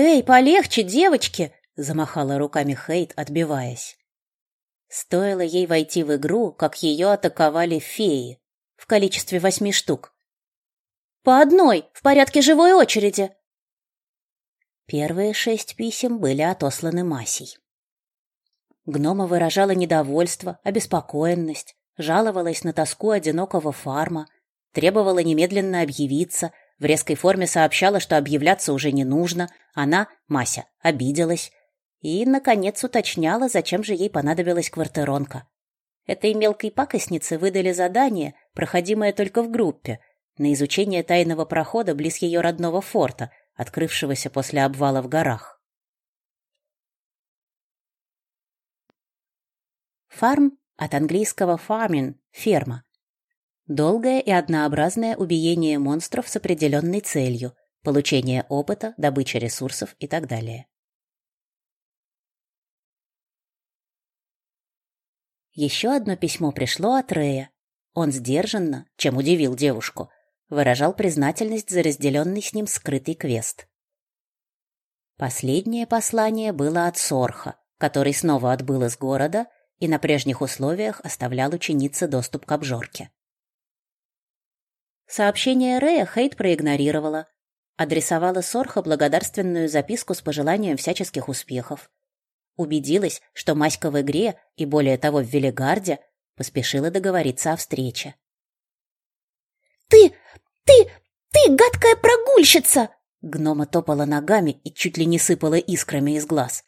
«Эй, полегче, девочки!» — замахала руками Хейт, отбиваясь. Стоило ей войти в игру, как ее атаковали феи в количестве восьми штук. «По одной, в порядке живой очереди!» Первые шесть писем были отосланы Масей. Гнома выражала недовольство, обеспокоенность, жаловалась на тоску одинокого фарма, требовала немедленно объявиться, в резкой форме сообщала, что объявляться уже не нужно, она, Мася, обиделась и, наконец, уточняла, зачем же ей понадобилась квартиронка. Этой мелкой пакостнице выдали задание, проходимое только в группе, на изучение тайного прохода близ ее родного форта, открывшегося после обвала в горах. Фарм от английского farming – ферма. Долгое и однообразное убиение монстров с определенной целью – получение опыта, добыча ресурсов и так далее. Еще одно письмо пришло от Рея. Он сдержанно, чем удивил девушку, выражал признательность за разделенный с ним скрытый квест. Последнее послание было от Сорха, который снова отбыл из города и на прежних условиях оставлял ученице доступ к обжорке. Сообщение Рэя Хейт проигнорировала, адресовала Сорха благодарственную записку с пожеланием всяческих успехов. Убедилась, что Маська в игре и, более того, в Велигарде, поспешила договориться о встрече. «Ты «Ты! Ты, гадкая прогульщица!» Гнома топала ногами и чуть ли не сыпала искрами из глаз.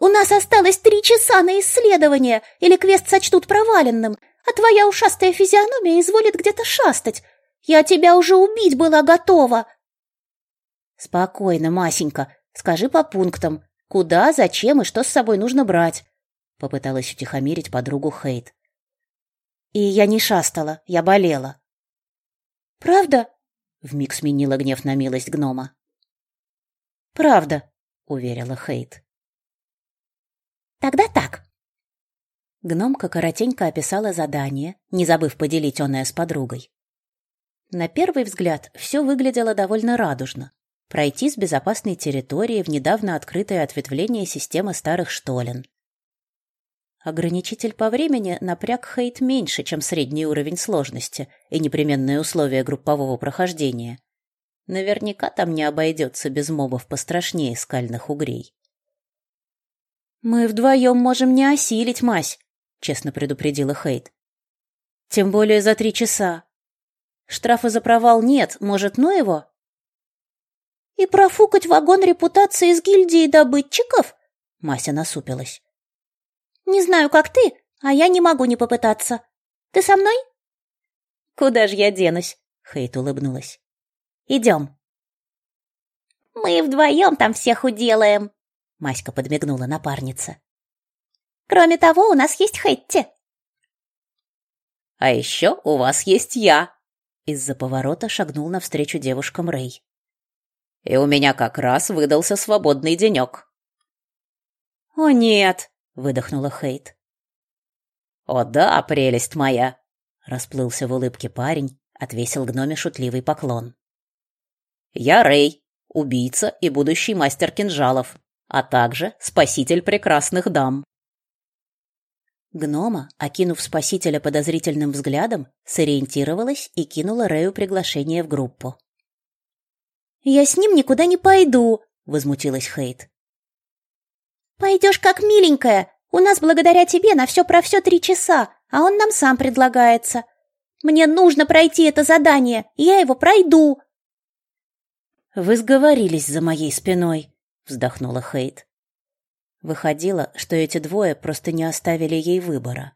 «У нас осталось три часа на исследование, или квест сочтут проваленным, а твоя ушастая физиономия изволит где-то шастать. Я тебя уже убить была готова!» «Спокойно, Масенька, скажи по пунктам, куда, зачем и что с собой нужно брать?» Попыталась утихомирить подругу Хейт. «И я не шастала, я болела. Правда? Вмиг сменила гнев на милость гнома. Правда, уверила Хейт. Тогда так. Гномка коротенько описала задание, не забыв поделить оное с подругой. На первый взгляд все выглядело довольно радужно. Пройти с безопасной территории в недавно открытое ответвление системы старых штолен, Ограничитель по времени напряг Хейт меньше, чем средний уровень сложности и непременные условия группового прохождения. Наверняка там не обойдется без мобов пострашнее скальных угрей. «Мы вдвоем можем не осилить, мась», — честно предупредила Хейт. «Тем более за три часа. Штрафа за провал нет, может, ну его?» «И профукать вагон репутации из гильдии добытчиков?» Мася насупилась. Не знаю, как ты, а я не могу не попытаться. Ты со мной? Куда же я денусь? Хейт улыбнулась. Идем. Мы вдвоем там всех уделаем. Маська подмигнула напарнице. Кроме того, у нас есть Хэтти. А еще у вас есть я. Из-за поворота шагнул навстречу девушкам Рэй. И у меня как раз выдался свободный денек. О нет, выдохнула Хейт. О да, прелесть моя, расплылся в улыбке парень, отвесил гноме шутливый поклон. Я Рей, убийца и будущий мастер кинжалов, а также спаситель прекрасных дам. Гнома, окинув спасителя подозрительным взглядом, сориентировалась и кинула Рэю приглашение в группу. «Я с ним никуда не пойду», — возмутилась Хейт. «Пойдешь как миленькая. У нас благодаря тебе на все про все три часа, а он нам сам предлагается. Мне нужно пройти это задание, я его пройду». «Вы сговорились за моей спиной», — вздохнула Хейт. Выходило, что эти двое просто не оставили ей выбора.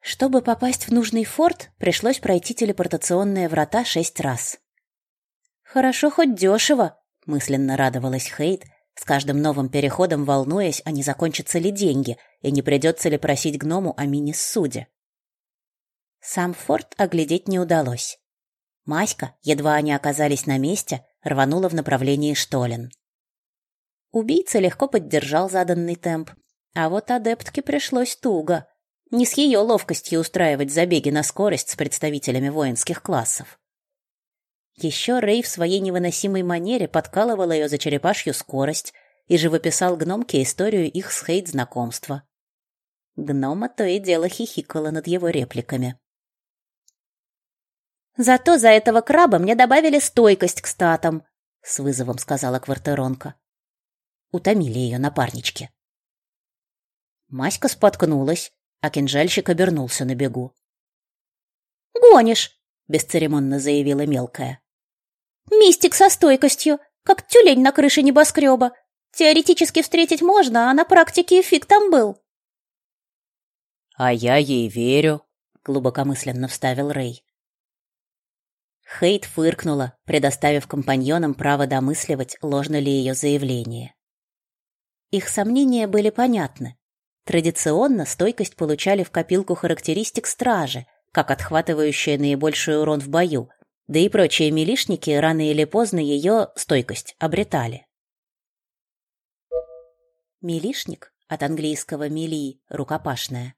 Чтобы попасть в нужный форт, пришлось пройти телепортационные врата шесть раз. Хорошо хоть дешево, Мысленно радовалась Хейт, с каждым новым переходом волнуясь, а не закончатся ли деньги и не придется ли просить гному о мини-суде. Сам форт оглядеть не удалось. Маська, едва они оказались на месте, рванула в направлении Штолен. Убийца легко поддержал заданный темп, а вот адептке пришлось туго. Не с ее ловкостью устраивать забеги на скорость с представителями воинских классов. Еще Рэй в своей невыносимой манере подкалывал ее за черепашью скорость и живописал гномке историю их с Хейт знакомства. Гнома то и дело хихикала над его репликами. «Зато за этого краба мне добавили стойкость к статам», — с вызовом сказала квартиронка. Утомили ее напарнички. Маська споткнулась, а кинжальщик обернулся на бегу. «Гонишь!» — бесцеремонно заявила мелкая. «Мистик со стойкостью, как тюлень на крыше небоскреба. Теоретически встретить можно, а на практике эффект там был». «А я ей верю», — глубокомысленно вставил Рэй. Хейт фыркнула, предоставив компаньонам право домысливать, ложно ли ее заявление. Их сомнения были понятны. Традиционно стойкость получали в копилку характеристик стражи, как отхватывающая наибольший урон в бою, да и прочие милишники рано или поздно ее стойкость обретали. Милишник, от английского «мили» — рукопашная,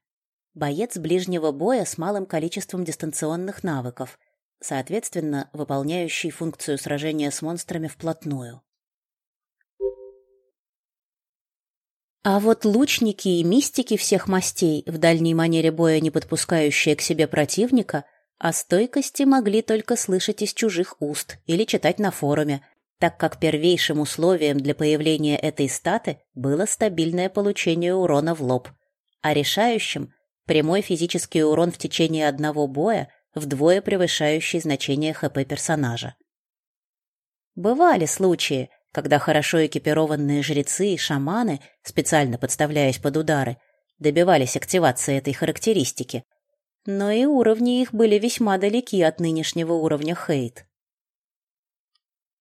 боец ближнего боя с малым количеством дистанционных навыков, соответственно, выполняющий функцию сражения с монстрами вплотную. А вот лучники и мистики всех мастей, в дальней манере боя не подпускающие к себе противника, о стойкости могли только слышать из чужих уст или читать на форуме, так как первейшим условием для появления этой статы было стабильное получение урона в лоб, а решающим – прямой физический урон в течение одного боя, вдвое превышающий значение ХП персонажа. Бывали случаи, когда хорошо экипированные жрецы и шаманы, специально подставляясь под удары, добивались активации этой характеристики. Но и уровни их были весьма далеки от нынешнего уровня хейт.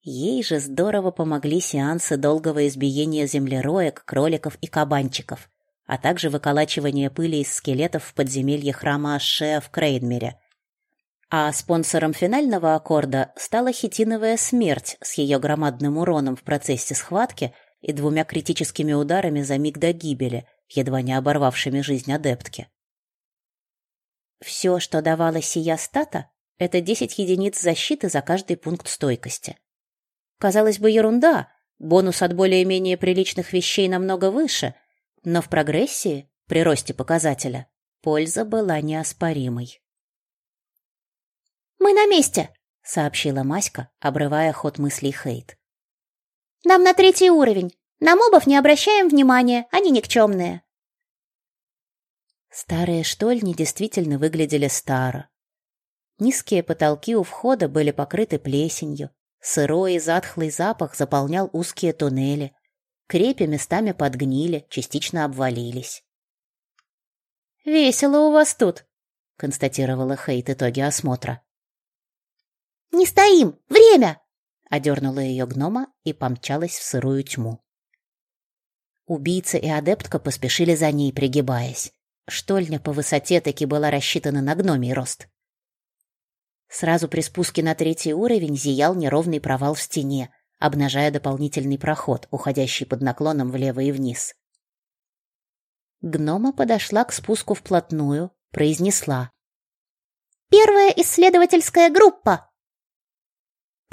Ей же здорово помогли сеансы долгого избиения землероек, кроликов и кабанчиков, а также выколачивание пыли из скелетов в подземелье храма Ашеа в Крейдмере, а спонсором финального аккорда стала хитиновая смерть с ее громадным уроном в процессе схватки и двумя критическими ударами за миг до гибели, едва не оборвавшими жизнь адептки. Все, что давала сия стата, это 10 единиц защиты за каждый пункт стойкости. Казалось бы, ерунда, бонус от более-менее приличных вещей намного выше, но в прогрессии, при росте показателя, польза была неоспоримой. «Мы на месте», — сообщила Маська, обрывая ход мыслей Хейт. «Нам на третий уровень. На мобов не обращаем внимания, они никчемные». Старые штольни действительно выглядели старо. Низкие потолки у входа были покрыты плесенью, сырой и затхлый запах заполнял узкие туннели, крепи местами подгнили, частично обвалились. «Весело у вас тут», — констатировала Хейт итоги осмотра. «Не стоим! Время!» — одернула ее гнома и помчалась в сырую тьму. Убийца и адептка поспешили за ней, пригибаясь. Штольня по высоте таки была рассчитана на гномий рост. Сразу при спуске на третий уровень зиял неровный провал в стене, обнажая дополнительный проход, уходящий под наклоном влево и вниз. Гнома подошла к спуску вплотную, произнесла. «Первая исследовательская группа!»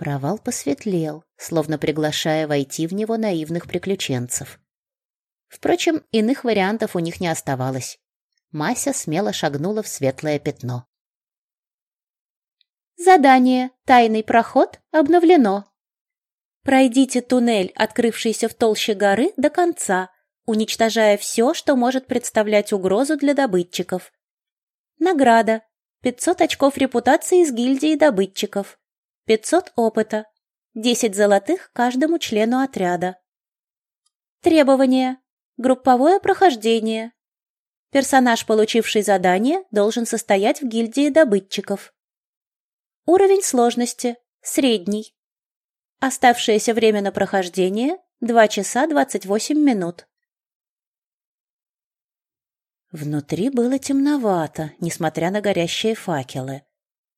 Провал посветлел, словно приглашая войти в него наивных приключенцев. Впрочем, иных вариантов у них не оставалось. Мася смело шагнула в светлое пятно. Задание «Тайный проход» обновлено. Пройдите туннель, открывшийся в толще горы, до конца, уничтожая все, что может представлять угрозу для добытчиков. Награда. 500 очков репутации из гильдии добытчиков. 500 опыта, 10 золотых каждому члену отряда. Требования. Групповое прохождение. Персонаж, получивший задание, должен состоять в гильдии добытчиков. Уровень сложности. Средний. Оставшееся время на прохождение – 2 часа 28 минут. Внутри было темновато, несмотря на горящие факелы.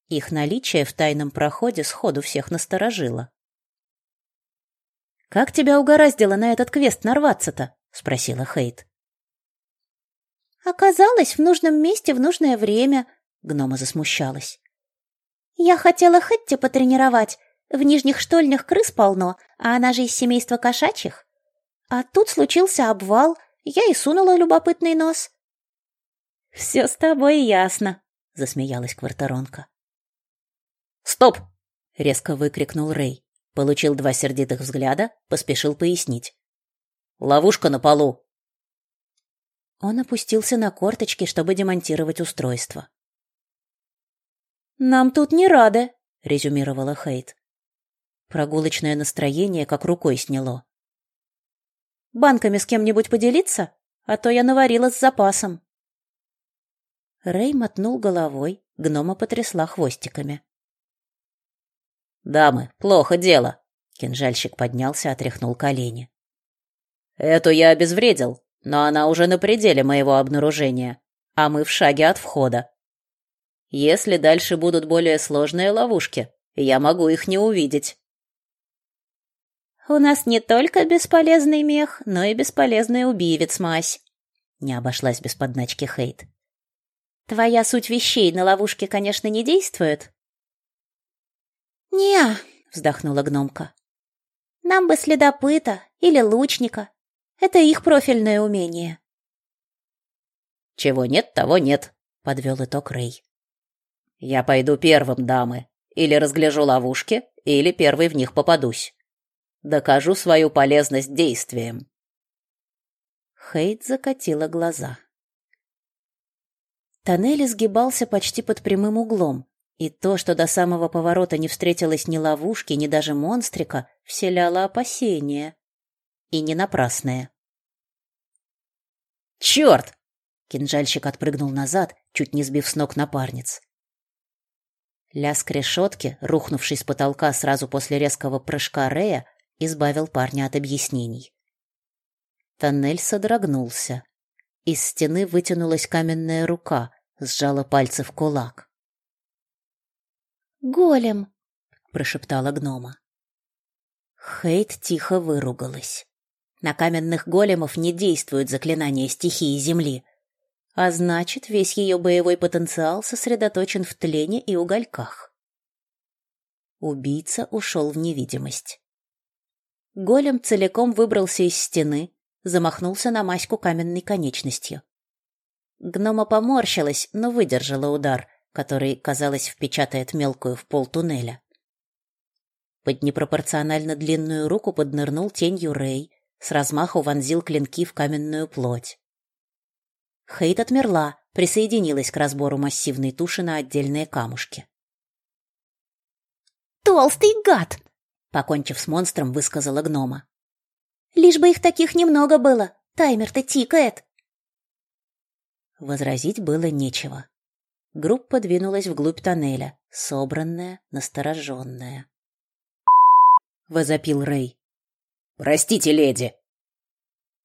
Их наличие в тайном проходе сходу всех насторожило. «Как тебя угораздило на этот квест нарваться-то?» — спросила Хейт. «Оказалось в нужном месте в нужное время», — гнома засмущалась. «Я хотела Хэтти потренировать, В нижних штольнях крыс полно, а она же из семейства кошачьих. А тут случился обвал, я и сунула любопытный нос. «Все с тобой ясно», — засмеялась Кварторонка. «Стоп!» — резко выкрикнул Рэй. Получил два сердитых взгляда, поспешил пояснить. «Ловушка на полу!» Он опустился на корточки, чтобы демонтировать устройство. «Нам тут не рады», — резюмировала Хейт. Прогулочное настроение как рукой сняло. «Банками с кем-нибудь поделиться? А то я наварила с запасом». Рэй мотнул головой, гнома потрясла хвостиками. «Дамы, плохо дело!» Кинжальщик поднялся, отряхнул колени. «Эту я обезвредил, но она уже на пределе моего обнаружения, а мы в шаге от входа. Если дальше будут более сложные ловушки, я могу их не увидеть». «У нас не только бесполезный мех, но и бесполезный убивец, мась!» Не обошлась без подначки Хейт. «Твоя суть вещей на ловушке, конечно, не действует, «Не», — вздохнула гномка. «Нам бы следопыта или лучника. Это их профильное умение». «Чего нет, того нет», — подвел итог Рэй. «Я пойду первым, дамы. Или разгляжу ловушки, или первый в них попадусь. Докажу свою полезность действием». Хейт закатила глаза. Тоннель изгибался почти под прямым углом, и то, что до самого поворота не встретилось ни ловушки, ни даже монстрика, вселяло опасения. И не напрасное. «Черт!» Кинжальщик отпрыгнул назад, чуть не сбив с ног напарниц. Лязг решетки, рухнувший с потолка сразу после резкого прыжка Рея, избавил парня от объяснений. Тоннель содрогнулся. Из стены вытянулась каменная рука, сжала пальцы в кулак. «Голем!» — прошептала гнома. Хейт тихо выругалась. На каменных големов не действуют заклинания стихии земли, а значит, весь ее боевой потенциал сосредоточен в тлене и угольках. Убийца ушел в невидимость. Голем целиком выбрался из стены, замахнулся на маську каменной конечностью. Гнома поморщилась, но выдержала удар, который, казалось, впечатает мелкую в пол туннеля. Под непропорционально длинную руку поднырнул тенью Рэй, с размаху вонзил клинки в каменную плоть. Хейт отмерла, присоединилась к разбору массивной туши на отдельные камушки. «Толстый гад!» — покончив с монстром, высказала гнома. «Лишь бы их таких немного было, таймер-то тикает!» Возразить было нечего. Группа двинулась вглубь тоннеля, собранная, настороженная. Возопил Рэй. «Простите, леди!»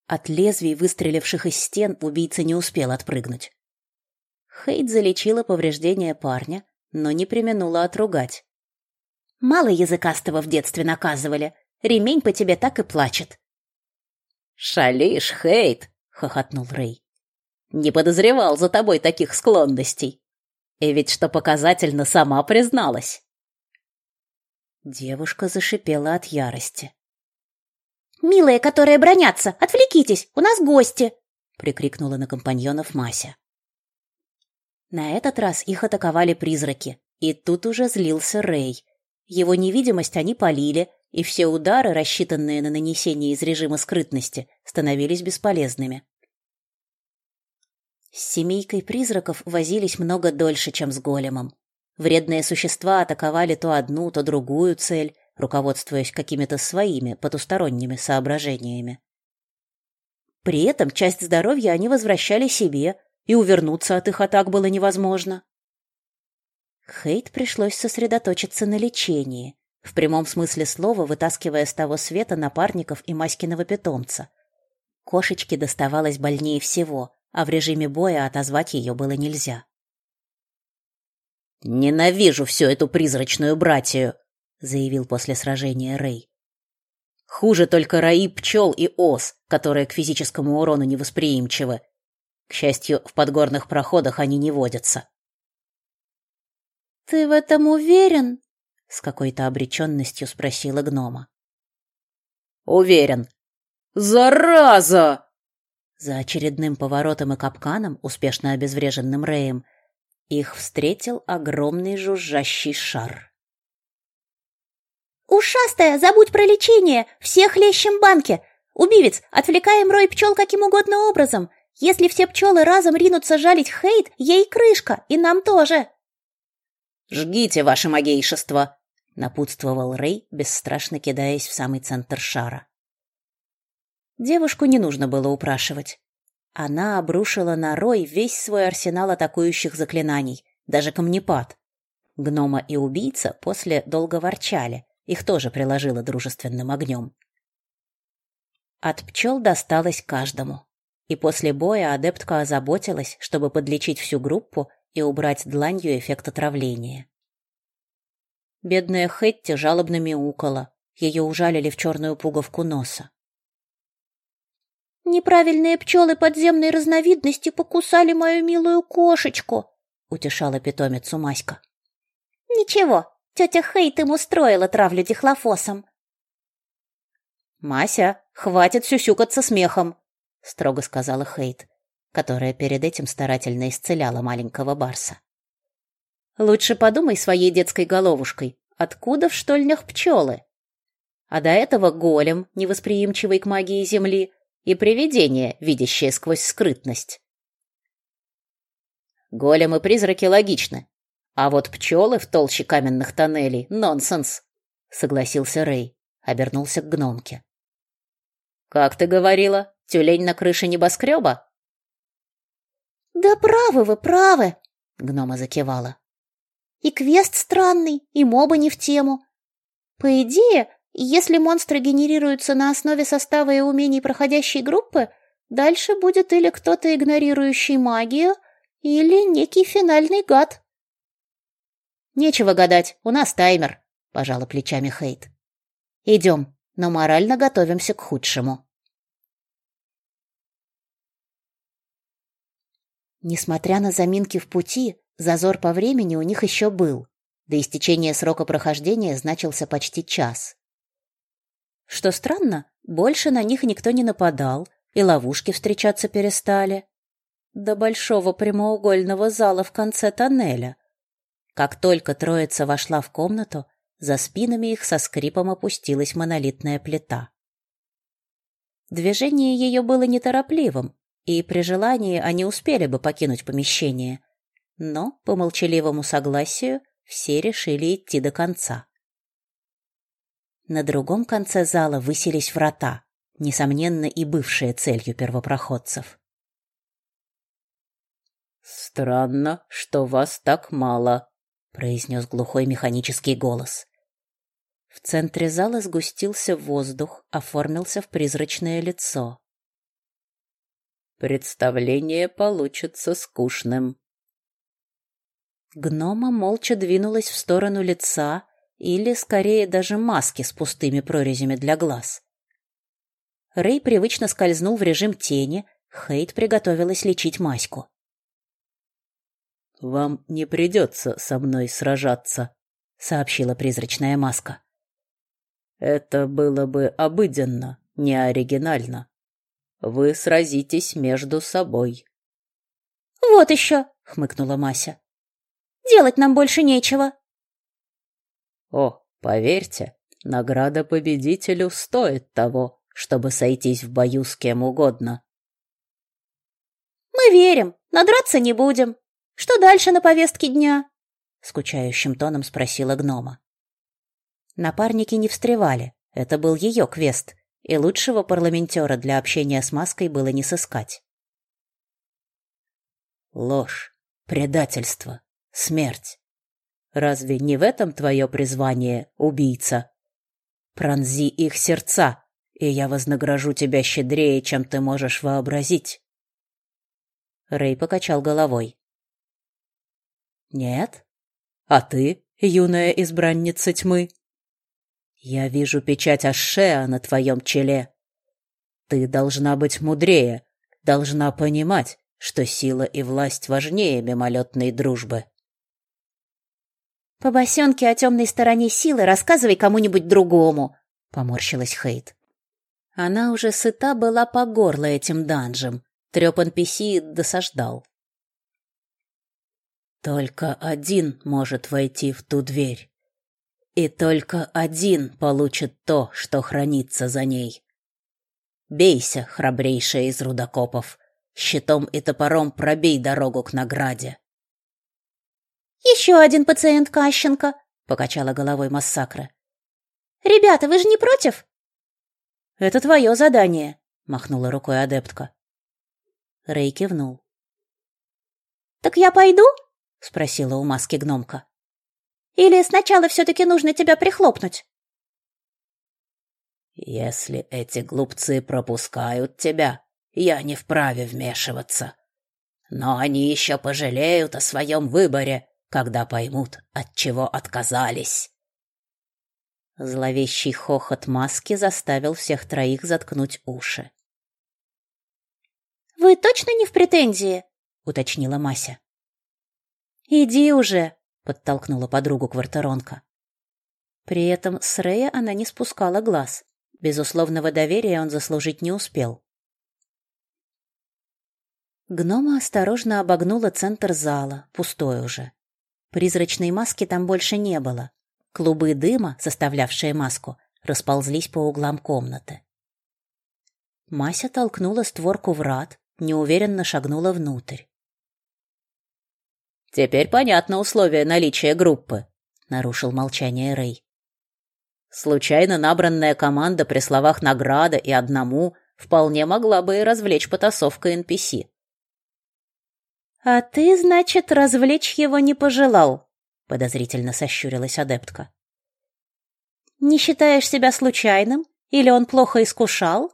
От лезвий, выстреливших из стен, убийца не успел отпрыгнуть. Хейт залечила повреждения парня, но не применула отругать. «Мало языкастого в детстве наказывали. Ремень по тебе так и плачет». «Шалишь, Хейт!» — хохотнул Рэй. «Не подозревал за тобой таких склонностей. И ведь что показательно, сама призналась. Девушка зашипела от ярости. «Милые, которые бронятся, отвлекитесь, у нас гости!» прикрикнула на компаньонов Мася. На этот раз их атаковали призраки, и тут уже злился Рэй. Его невидимость они полили, и все удары, рассчитанные на нанесение из режима скрытности, становились бесполезными. С семейкой призраков возились много дольше, чем с големом. Вредные существа атаковали то одну, то другую цель, руководствуясь какими-то своими потусторонними соображениями. При этом часть здоровья они возвращали себе, и увернуться от их атак было невозможно. Хейт пришлось сосредоточиться на лечении, в прямом смысле слова вытаскивая с того света напарников и Маськиного питомца. Кошечке доставалось больнее всего, а в режиме боя отозвать ее было нельзя. «Ненавижу всю эту призрачную братью», — заявил после сражения Рэй. «Хуже только раи пчел и ос, которые к физическому урону невосприимчивы. К счастью, в подгорных проходах они не водятся». «Ты в этом уверен?» С какой-то обреченностью спросила гнома. Уверен. Зараза! За очередным поворотом и капканом, успешно обезвреженным Рэем, их встретил огромный жужжащий шар. «Ушастая, забудь про лечение! Всех лещем банке! Убивец, отвлекаем рой пчел каким угодно образом! Если все пчелы разом ринутся жалить Хейт, ей крышка, и нам тоже!» «Жгите, ваше магейшество!» — напутствовал Рэй, бесстрашно кидаясь в самый центр шара. Девушку не нужно было упрашивать. Она обрушила на Рой весь свой арсенал атакующих заклинаний, даже камнепад. Гнома и убийца после долго ворчали, их тоже приложило дружественным огнем. От пчел досталось каждому. И после боя адептка озаботилась, чтобы подлечить всю группу и убрать дланью эффект отравления. Бедная Хэтти жалобно мяукала, ее ужалили в черную пуговку носа. «Неправильные пчелы подземной разновидности покусали мою милую кошечку», — утешала питомицу Маська. «Ничего, тетя Хейт им устроила травлю дихлофосом». «Мася, хватит сюсюкаться смехом», — строго сказала Хейт, которая перед этим старательно исцеляла маленького барса. «Лучше подумай своей детской головушкой, откуда в штольнях пчелы? А до этого голем, невосприимчивый к магии Земли, и привидение, видящее сквозь скрытность. Големы призраки логичны, а вот пчелы в толще каменных тоннелей — нонсенс, — согласился Рэй, обернулся к гномке. «Как ты говорила, тюлень на крыше небоскреба?» «Да правы вы, правы!» — гнома закивала. «И квест странный, и мобы не в тему. По идее, если монстры генерируются на основе состава и умений проходящей группы, дальше будет или кто-то игнорирующий магию, или некий финальный гад. Нечего гадать, у нас таймер, пожала плечами Хейт. Идем, но морально готовимся к худшему. Несмотря на заминки в пути, зазор по времени у них еще был. До истечения срока прохождения значился почти час. Что странно, больше на них никто не нападал, и ловушки встречаться перестали. До большого прямоугольного зала в конце тоннеля. Как только троица вошла в комнату, за спинами их со скрипом опустилась монолитная плита. Движение ее было неторопливым, и при желании они успели бы покинуть помещение. Но, по молчаливому согласию, все решили идти до конца. На другом конце зала высились врата, несомненно и бывшие целью первопроходцев. «Странно, что вас так мало», — произнес глухой механический голос. В центре зала сгустился воздух, оформился в призрачное лицо. «Представление получится скучным». Гнома молча двинулась в сторону лица, или, скорее, даже маски с пустыми прорезями для глаз. Рэй привычно скользнул в режим тени, Хейт приготовилась лечить Маську. «Вам не придется со мной сражаться», — сообщила призрачная маска. «Это было бы обыденно, не оригинально. Вы сразитесь между собой». «Вот еще», — хмыкнула Мася. «Делать нам больше нечего». О, поверьте, награда победителю стоит того, чтобы сойтись в бою с кем угодно. Мы верим, надраться не будем. Что дальше на повестке дня? скучающим тоном спросила гнома. Напарники не встревали. Это был ее квест, и лучшего парламентера для общения с маской было не сыскать. Ложь, предательство, смерть. Разве не в этом твое призвание, убийца? Пронзи их сердца, и я вознагражу тебя щедрее, чем ты можешь вообразить. Рэй покачал головой. Нет? А ты, юная избранница тьмы? Я вижу печать Ашеа на твоем челе. Ты должна быть мудрее, должна понимать, что сила и власть важнее мимолетной дружбы. По босенке о темной стороне силы рассказывай кому-нибудь другому, поморщилась Хейт. Она уже сыта была по горло этим данжем. Трёп NPC досаждал. Только один может войти в ту дверь. И только один получит то, что хранится за ней. Бейся, храбрейшая из рудокопов. Щитом и топором пробей дорогу к награде. Еще один пациент Кащенко, покачала головой Массакра. Ребята, вы же не против? Это твое задание, махнула рукой адептка. Рэй кивнул. Так я пойду? спросила у маски гномка. Или сначала все таки нужно тебя прихлопнуть? Если эти глупцы пропускают тебя, я не вправе вмешиваться. Но они еще пожалеют о своем выборе, когда поймут, от чего отказались. Зловещий хохот маски заставил всех троих заткнуть уши. Вы точно не в претензии? уточнила Мася. Иди уже, подтолкнула подругу квартиронка. При этом с Рея она не спускала глаз. Безусловного доверия он заслужить не успел. Гнома осторожно обогнула центр зала, пустой уже. Призрачной маски там больше не было. Клубы дыма, составлявшие маску, расползлись по углам комнаты. Мася толкнула створку врат, неуверенно шагнула внутрь. Теперь понятно условие наличия группы, нарушил молчание Рэй. Случайно набранная команда при словах награда и одному вполне могла бы и развлечь потасовкой NPC. А ты, значит, развлечь его не пожелал, подозрительно сощурилась адептка. Не считаешь себя случайным или он плохо искушал?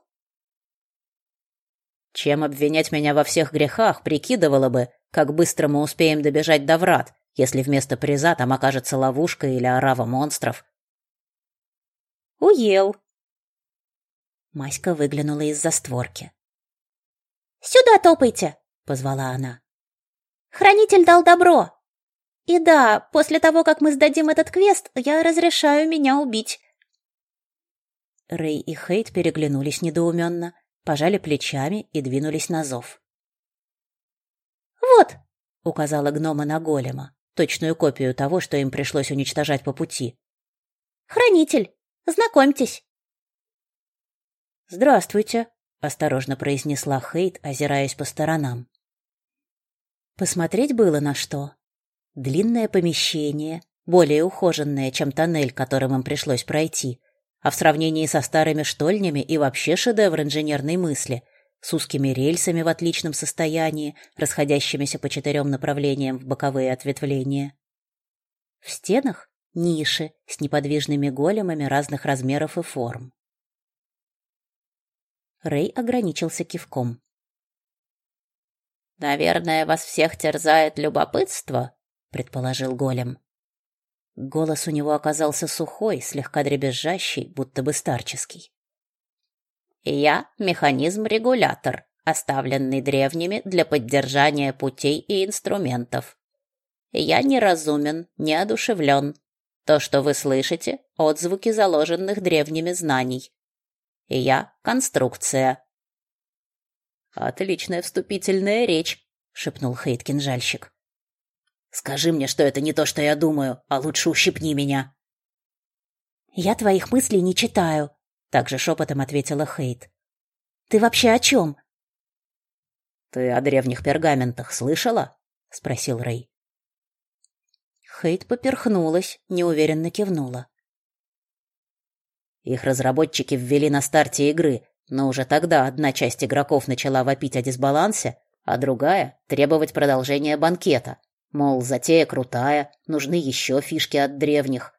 Чем обвинять меня во всех грехах, прикидывала бы, как быстро мы успеем добежать до врат, если вместо приза там окажется ловушка или орава монстров. Уел. Маська выглянула из-за створки. Сюда топайте, позвала она. Хранитель дал добро. И да, после того, как мы сдадим этот квест, я разрешаю меня убить. Рэй и Хейт переглянулись недоуменно, пожали плечами и двинулись на зов. «Вот!» — указала гнома на голема, точную копию того, что им пришлось уничтожать по пути. «Хранитель, знакомьтесь!» «Здравствуйте!» — осторожно произнесла Хейт, озираясь по сторонам. Посмотреть было на что. Длинное помещение, более ухоженное, чем тоннель, которым им пришлось пройти, а в сравнении со старыми штольнями и вообще шедевр инженерной мысли, с узкими рельсами в отличном состоянии, расходящимися по четырем направлениям в боковые ответвления. В стенах ниши с неподвижными големами разных размеров и форм. Рэй ограничился кивком. Наверное, вас всех терзает любопытство, предположил голем. Голос у него оказался сухой, слегка дребезжащий, будто бы старческий. Я механизм-регулятор, оставленный древними для поддержания путей и инструментов. Я неразумен, неодушевлен. То, что вы слышите, отзвуки заложенных древними знаний. Я конструкция, Отличная вступительная речь, шепнул Хейт кинжальщик. Скажи мне, что это не то, что я думаю, а лучше ущипни меня. Я твоих мыслей не читаю, также шепотом ответила Хейт. Ты вообще о чем? Ты о древних пергаментах слышала? спросил Рэй. Хейт поперхнулась, неуверенно кивнула. Их разработчики ввели на старте игры, но уже тогда одна часть игроков начала вопить о дисбалансе, а другая требовать продолжения банкета. Мол, затея крутая, нужны еще фишки от древних.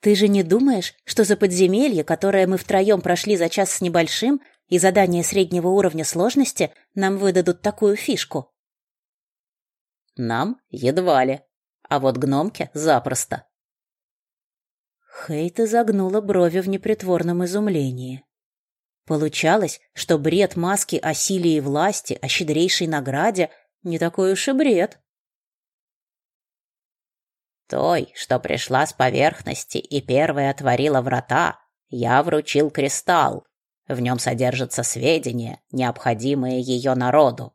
Ты же не думаешь, что за подземелье, которое мы втроем прошли за час с небольшим, и задание среднего уровня сложности, нам выдадут такую фишку? Нам едва ли, а вот гномке запросто. Хейт изогнула брови в непритворном изумлении. Получалось, что бред маски о силе и власти, о щедрейшей награде не такой уж и бред. Той, что пришла с поверхности и первой отворила врата, я вручил кристалл. В нем содержатся сведения, необходимые ее народу.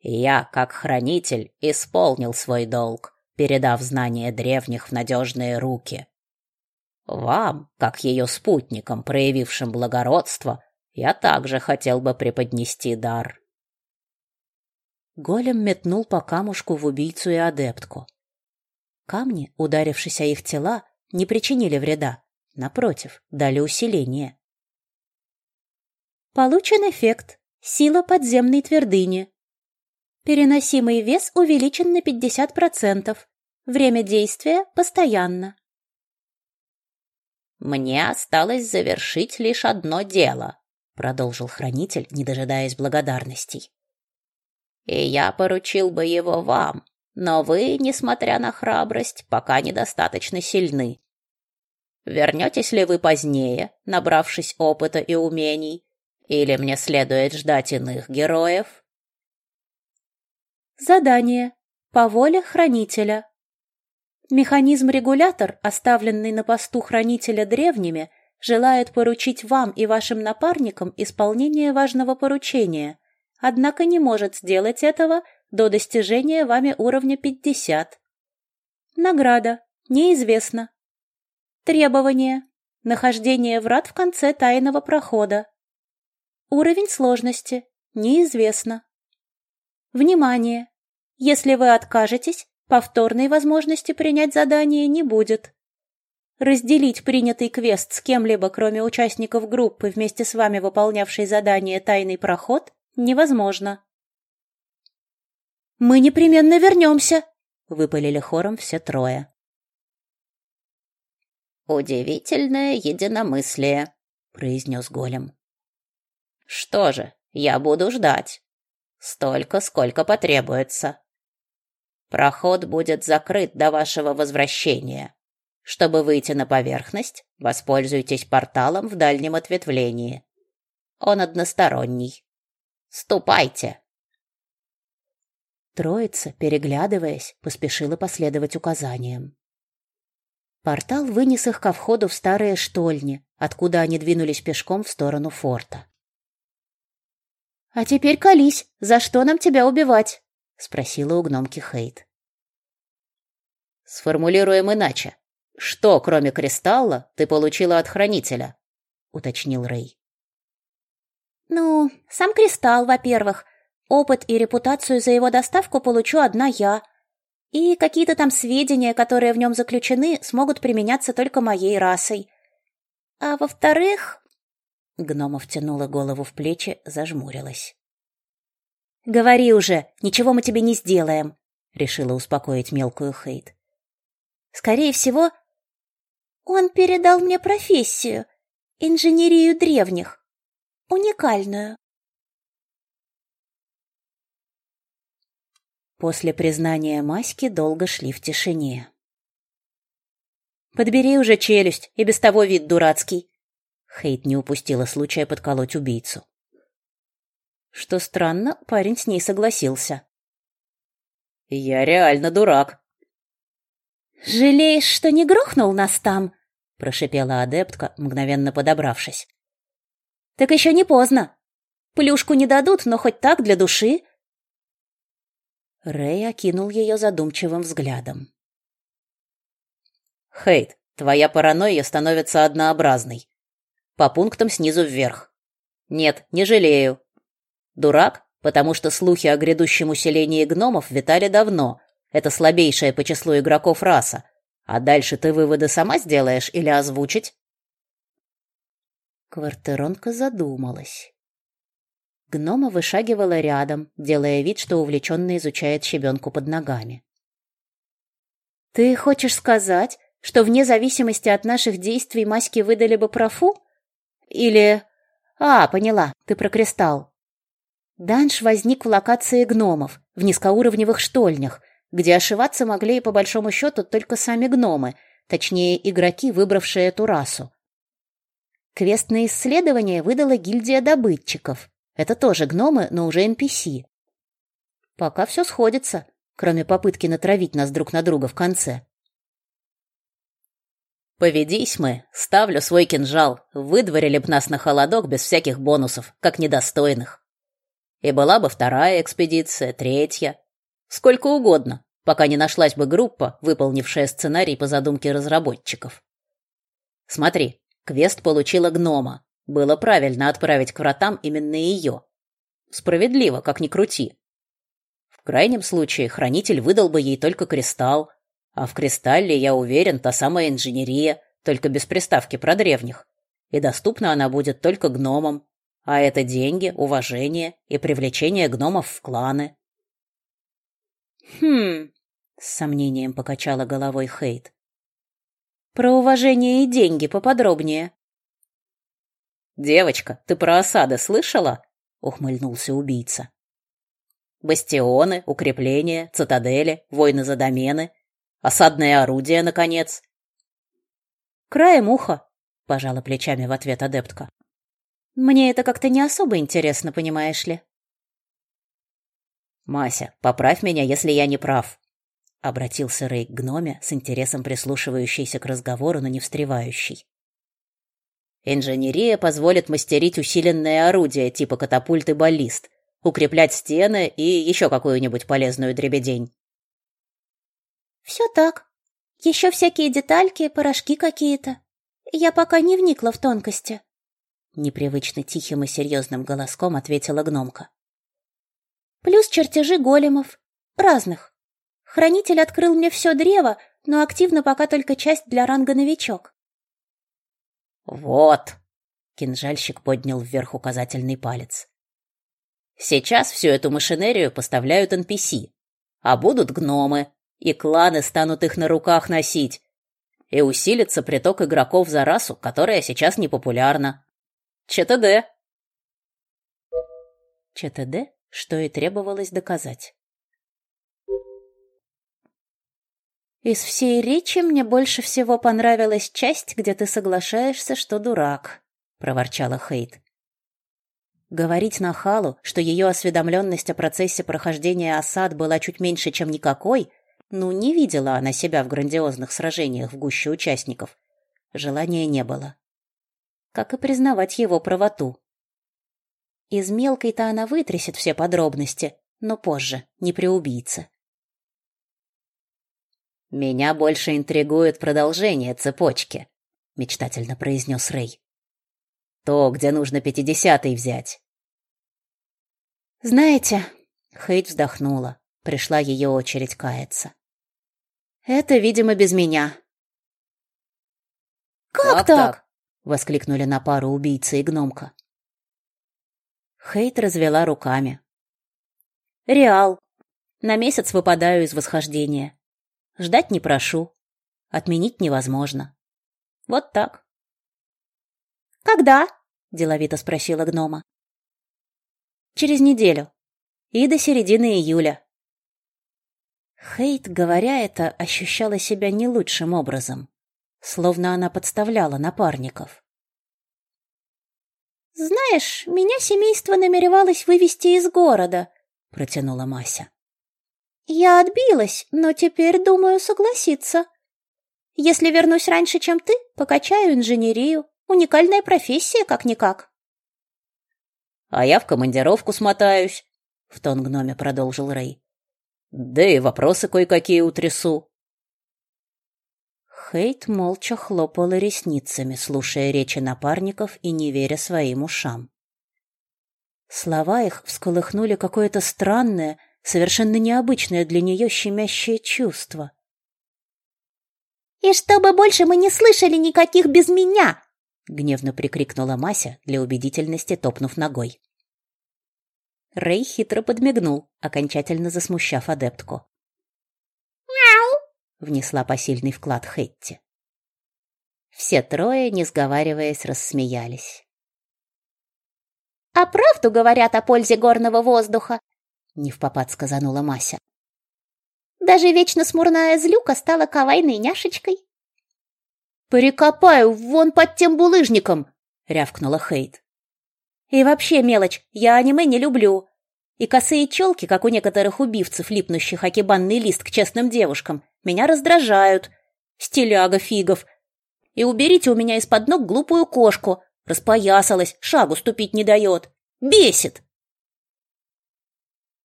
Я, как хранитель, исполнил свой долг, передав знания древних в надежные руки. Вам, как ее спутникам, проявившим благородство, я также хотел бы преподнести дар. Голем метнул по камушку в убийцу и адептку. Камни, ударившись о их тела, не причинили вреда, напротив, дали усиление. Получен эффект. Сила подземной твердыни. Переносимый вес увеличен на 50%. Время действия постоянно. Мне осталось завершить лишь одно дело, продолжил хранитель, не дожидаясь благодарностей. И я поручил бы его вам, но вы, несмотря на храбрость, пока недостаточно сильны. Вернетесь ли вы позднее, набравшись опыта и умений, или мне следует ждать иных героев? Задание. По воле хранителя. Механизм-регулятор, оставленный на посту хранителя древними, желает поручить вам и вашим напарникам исполнение важного поручения, однако не может сделать этого до достижения вами уровня 50. Награда. Неизвестно. Требования. Нахождение врат в конце тайного прохода. Уровень сложности. Неизвестно. Внимание! Если вы откажетесь, повторной возможности принять задание не будет. Разделить принятый квест с кем-либо, кроме участников группы, вместе с вами выполнявшей задание «Тайный проход» невозможно. «Мы непременно вернемся!» — выпалили хором все трое. «Удивительное единомыслие», — произнес голем. «Что же, я буду ждать. Столько, сколько потребуется. Проход будет закрыт до вашего возвращения. Чтобы выйти на поверхность, воспользуйтесь порталом в дальнем ответвлении. Он односторонний. Ступайте!» Троица, переглядываясь, поспешила последовать указаниям. Портал вынес их ко входу в старые штольни, откуда они двинулись пешком в сторону форта. «А теперь колись, за что нам тебя убивать?» — спросила у гномки Хейт. «Сформулируем иначе. Что, кроме кристалла, ты получила от хранителя?» — уточнил Рэй. «Ну, сам кристалл, во-первых. Опыт и репутацию за его доставку получу одна я. И какие-то там сведения, которые в нем заключены, смогут применяться только моей расой. А во-вторых...» Гнома втянула голову в плечи, зажмурилась. «Говори уже, ничего мы тебе не сделаем», — решила успокоить мелкую Хейт. «Скорее всего, он передал мне профессию, инженерию древних, уникальную. После признания Маськи долго шли в тишине. «Подбери уже челюсть, и без того вид дурацкий!» Хейт не упустила случая подколоть убийцу. Что странно, парень с ней согласился. «Я реально дурак!» «Жалеешь, что не грохнул нас там?» прошипела адептка, мгновенно подобравшись. «Так еще не поздно. Плюшку не дадут, но хоть так, для души. Рэй окинул ее задумчивым взглядом. «Хейт, твоя паранойя становится однообразной. По пунктам снизу вверх. Нет, не жалею. Дурак, потому что слухи о грядущем усилении гномов витали давно. Это слабейшая по числу игроков раса. А дальше ты выводы сама сделаешь или озвучить?» Квартиронка задумалась. Гнома вышагивала рядом, делая вид, что увлеченно изучает щебенку под ногами. «Ты хочешь сказать, что вне зависимости от наших действий маски выдали бы профу? Или... А, поняла, ты про кристалл. Данж возник в локации гномов, в низкоуровневых штольнях, где ошиваться могли и по большому счету только сами гномы, точнее, игроки, выбравшие эту расу. Квест на исследование выдала гильдия добытчиков, это тоже гномы, но уже NPC. Пока все сходится. кроме попытки натравить нас друг на друга в конце. Поведись мы, ставлю свой кинжал, выдворили б нас на холодок без всяких бонусов, как недостойных. И была бы вторая экспедиция, третья. Сколько угодно, пока не нашлась бы группа, выполнившая сценарий по задумке разработчиков. Смотри, квест получила гнома. Было правильно отправить к вратам именно ее. Справедливо, как ни крути. В крайнем случае, хранитель выдал бы ей только кристалл, а в кристалле, я уверен, та самая инженерия, только без приставки про древних. И доступна она будет только гномам. А это деньги, уважение и привлечение гномов в кланы. Хм, с сомнением покачала головой Хейт. Про уважение и деньги поподробнее. Девочка, ты про осады слышала? ухмыльнулся убийца. Бастионы, укрепления, цитадели, войны за домены Осадное орудие, наконец. Краем уха, пожала плечами в ответ адептка. Мне это как-то не особо интересно, понимаешь ли. Мася, поправь меня, если я не прав, обратился Рэй к гноме с интересом прислушивающийся к разговору, но не встревающий. Инженерия позволит мастерить усиленное орудие типа катапульт и баллист, укреплять стены и еще какую-нибудь полезную дребедень. Все так. Еще всякие детальки, порошки какие-то. Я пока не вникла в тонкости. Непривычно тихим и серьезным голоском ответила гномка. Плюс чертежи големов. Разных. Хранитель открыл мне все древо, но активно пока только часть для ранга новичок. Вот. Кинжальщик поднял вверх указательный палец. Сейчас всю эту машинерию поставляют NPC, а будут гномы, и кланы станут их на руках носить. И усилится приток игроков за расу, которая сейчас не популярна. ЧТД. ЧТД, что и требовалось доказать. Из всей речи мне больше всего понравилась часть, где ты соглашаешься, что дурак, проворчала Хейт. Говорить Нахалу, что ее осведомленность о процессе прохождения осад была чуть меньше, чем никакой, ну, не видела она себя в грандиозных сражениях в гуще участников. Желания не было. Как и признавать его правоту. Из мелкой-то она вытрясет все подробности, но позже, не при убийце. «Меня больше интригует продолжение цепочки», — мечтательно произнес Рэй. «То, где нужно пятидесятый взять». «Знаете...» — Хейт вздохнула. Пришла ее очередь каяться. Это, видимо, без меня. Как, как так? так? Воскликнули на пару убийца и гномка. Хейт развела руками. Реал. На месяц выпадаю из восхождения. Ждать не прошу. Отменить невозможно. Вот так. Когда? деловито спросила гнома. Через неделю. И до середины июля. Хейт, говоря это, ощущала себя не лучшим образом, словно она подставляла напарников. «Знаешь, меня семейство намеревалось вывести из города», — протянула Мася. «Я отбилась, но теперь думаю согласиться. Если вернусь раньше, чем ты, покачаю инженерию. Уникальная профессия, как-никак». «А я в командировку смотаюсь», — в тон гноме продолжил Рэй. Да и вопросы кое-какие утрясу. Хейт молча хлопала ресницами, слушая речи напарников и не веря своим ушам. Слова их всколыхнули какое-то странное, совершенно необычное для нее щемящее чувство. «И чтобы больше мы не слышали никаких без меня!» — гневно прикрикнула Мася, для убедительности топнув ногой. Рэй хитро подмигнул, окончательно засмущав адептку. Внесла посильный вклад Хэтти. Все трое, не сговариваясь, рассмеялись. «А правду говорят о пользе горного воздуха?» — не в попад сказанула Мася. «Даже вечно смурная злюка стала кавайной няшечкой». «Перекопаю вон под тем булыжником!» — рявкнула Хейт. И вообще мелочь, я аниме не люблю. И косые челки, как у некоторых убивцев, липнущих акибанный лист к честным девушкам, меня раздражают. Стиляга фигов. И уберите у меня из-под ног глупую кошку. Распоясалась, шагу ступить не дает. Бесит!»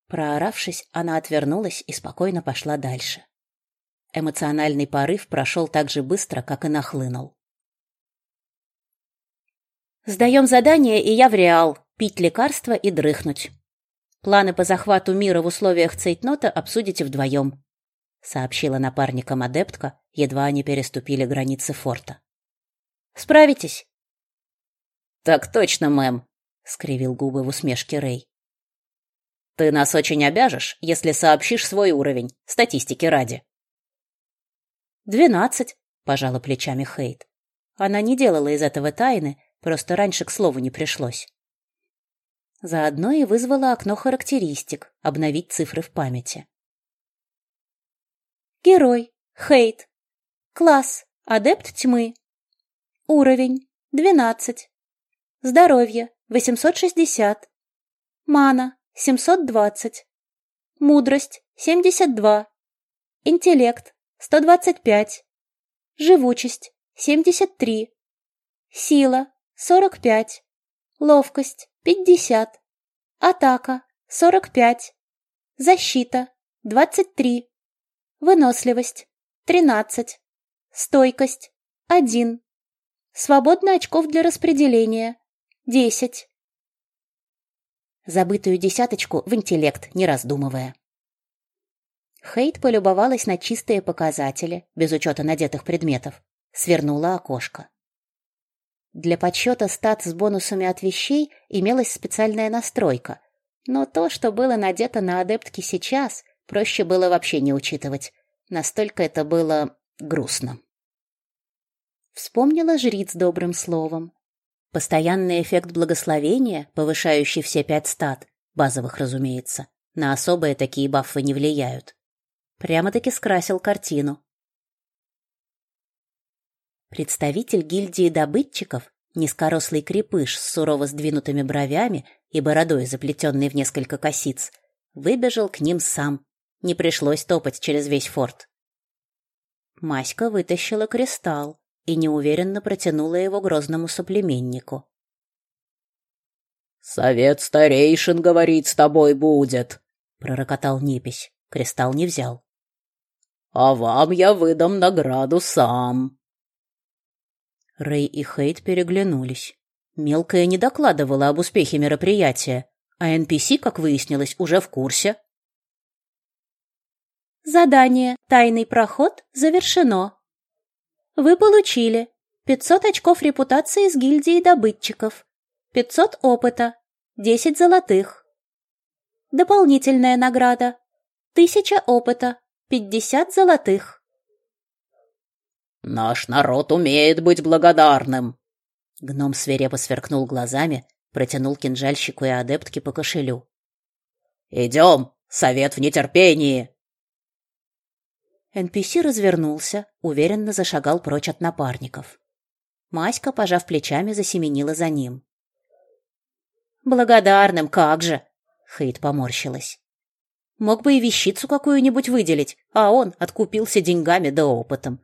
Прооравшись, она отвернулась и спокойно пошла дальше. Эмоциональный порыв прошел так же быстро, как и нахлынул. «Сдаем задание, и я в Реал. Пить лекарства и дрыхнуть. Планы по захвату мира в условиях цейтнота обсудите вдвоем», — сообщила напарникам адептка, едва они переступили границы форта. «Справитесь?» «Так точно, мэм», — скривил губы в усмешке Рэй. «Ты нас очень обяжешь, если сообщишь свой уровень, статистики ради». «Двенадцать», — пожала плечами Хейт. Она не делала из этого тайны, просто раньше к слову не пришлось. Заодно и вызвала окно характеристик, обновить цифры в памяти. Герой. Хейт. Класс. Адепт тьмы. Уровень. 12. Здоровье. 860. Мана. 720. Мудрость. 72. Интеллект. 125. Живучесть. 73. Сила. 45. Ловкость. 50. Атака. 45. Защита. 23. Выносливость. 13. Стойкость. 1. Свободно очков для распределения. 10. Забытую десяточку в интеллект, не раздумывая. Хейт полюбовалась на чистые показатели, без учета надетых предметов. Свернула окошко. Для подсчета стат с бонусами от вещей имелась специальная настройка, но то, что было надето на адептке сейчас, проще было вообще не учитывать. Настолько это было грустно. Вспомнила жриц добрым словом. Постоянный эффект благословения, повышающий все пять стат, базовых, разумеется, на особые такие баффы не влияют. Прямо-таки скрасил картину. Представитель гильдии добытчиков, низкорослый крепыш с сурово сдвинутыми бровями и бородой, заплетенной в несколько косиц, выбежал к ним сам. Не пришлось топать через весь форт. Маська вытащила кристалл и неуверенно протянула его грозному соплеменнику. «Совет старейшин, говорит, с тобой будет», — пророкотал Непись. Кристалл не взял. «А вам я выдам награду сам». Рэй и Хейт переглянулись. Мелкая не докладывала об успехе мероприятия, а NPC, как выяснилось, уже в курсе. Задание «Тайный проход» завершено. Вы получили 500 очков репутации с гильдии добытчиков, 500 опыта, 10 золотых. Дополнительная награда 1000 опыта, 50 золотых. Наш народ умеет быть благодарным. Гном свирепо сверкнул глазами, протянул кинжальщику и адептке по кошелю. Идем, совет в нетерпении. NPC развернулся, уверенно зашагал прочь от напарников. Маська, пожав плечами, засеменила за ним. «Благодарным, как же!» — Хейт поморщилась. «Мог бы и вещицу какую-нибудь выделить, а он откупился деньгами да опытом.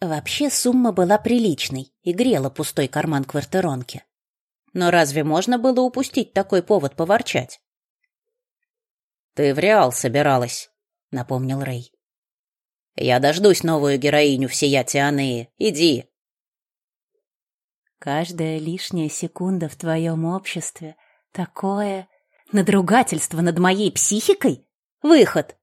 Вообще сумма была приличной и грела пустой карман квартиронки. Но разве можно было упустить такой повод поворчать? «Ты в Реал собиралась», — напомнил Рэй. «Я дождусь новую героиню всея Тианеи. Иди». «Каждая лишняя секунда в твоем обществе — такое надругательство над моей психикой? Выход!»